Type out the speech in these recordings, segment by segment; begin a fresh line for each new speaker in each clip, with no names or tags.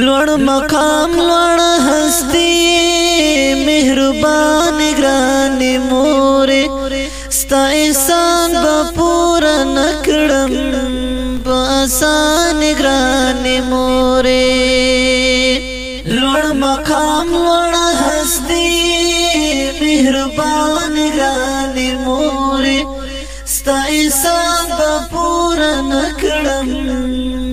لوړ مقام لوړ هستی مهربان ګران مور ستا احسان به پورا نکړم باسان ګران مور لوړ مقام لوړ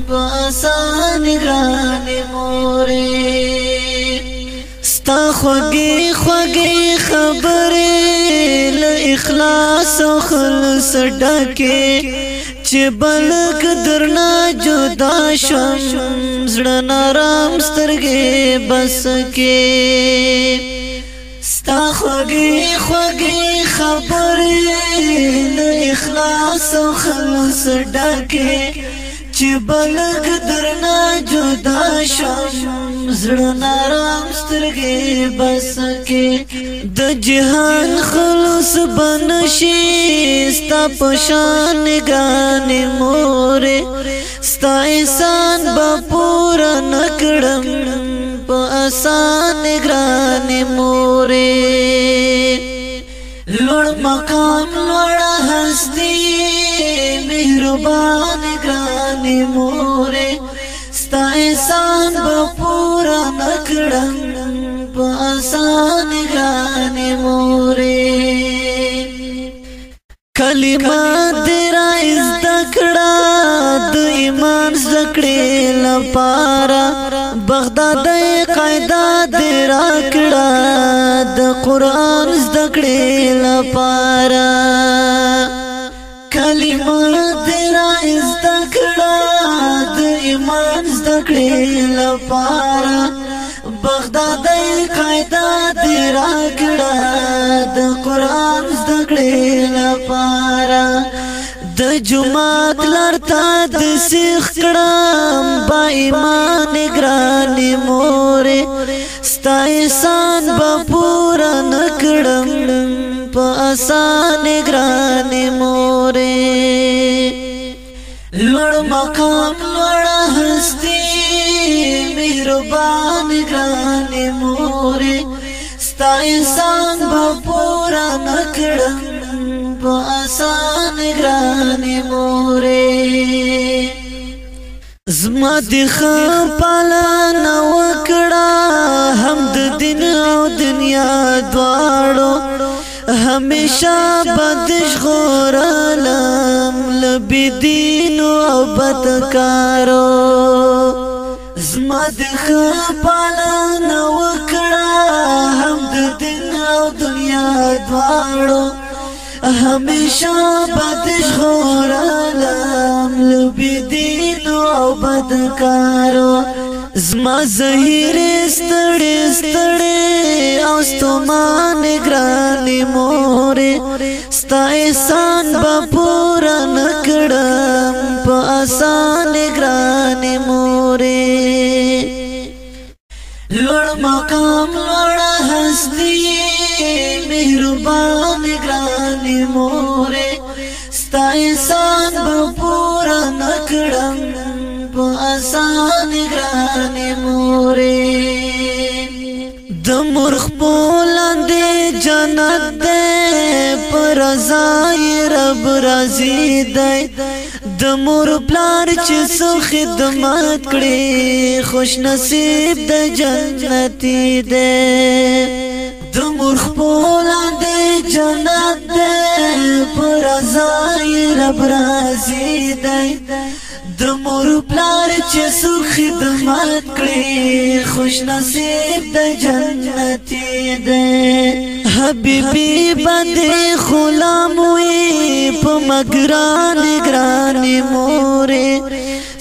په آسان ګران مورې ستا خوږې خوږې خبرې له اخلاص او خلص ډکه چې بلک درنا جدا شم زړه نارام سترګې بس کې تا خوږي خوږي خبرې نو اخلاص او خلوص ډکه چې بلګ درنا جدا شم زړه نارام سترګې بس کې د جهان خلوص بنشي ستا پشان غانې مور ستا احسان به پورا نکړم په آسان ګران مورې لوړ مقام لوړ هستی مهربان ګران مورې ستا احسان به پورا نکړم په آسان ګران مورې کلمات دې را زده کړه د ایمان زکړې لپاره بغداد قاعده دی را کړه د قران زده کړې لپاره کلمه دی را زده کړه د ایمان زده کړې لپاره بغداد قاعده دی را کړه د قران زده کړې لپاره د جمعات لرتا د سیخ کړم با ایمان ګران مور ستا احسان به پورا نکړم په آسان ګران مور لړ مقام لړ هستی مهربان ګران مور ستا احسان به پورا نکړم په آسان ګرانې مورې زما د خپلان وکړه هم د دین او دنیا دواړو همیشه بدش غورالم لبی دین او بدکارو زما د خپلان وکړه همیشه بدش خورالم لبی دین او بدکارو زما زهیر ستړې ستړې او ستمان ګرانې مورې ستا احسان به پورا نکړم په آسان ګرانې مورې لوړ مقام لوړ هستی مهربان ګران مور ستا احسان به پورا نکړم په آسان ګران مور د مور خپل اندې جنت دې پر رضای رب راضي دې د مور پلار چې سو خدمت کړي خوش نصیب د جنتی ده د مور خپولا دې جنت دې پر ازای رب رازي دې د مور پلار چې سو خدمت کړې خوش نصیب د جنتي دې حبيبي باندې خلاموي په مګران ګران مورې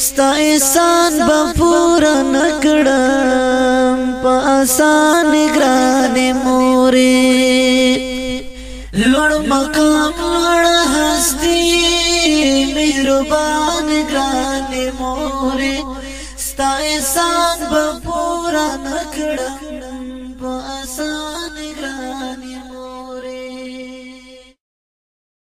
ستا احسان به پورا نکړم په آسان ګران مورې لوړ مقام لوړ هستی مهربان ګران مورې ستا احسان به پورا نکړم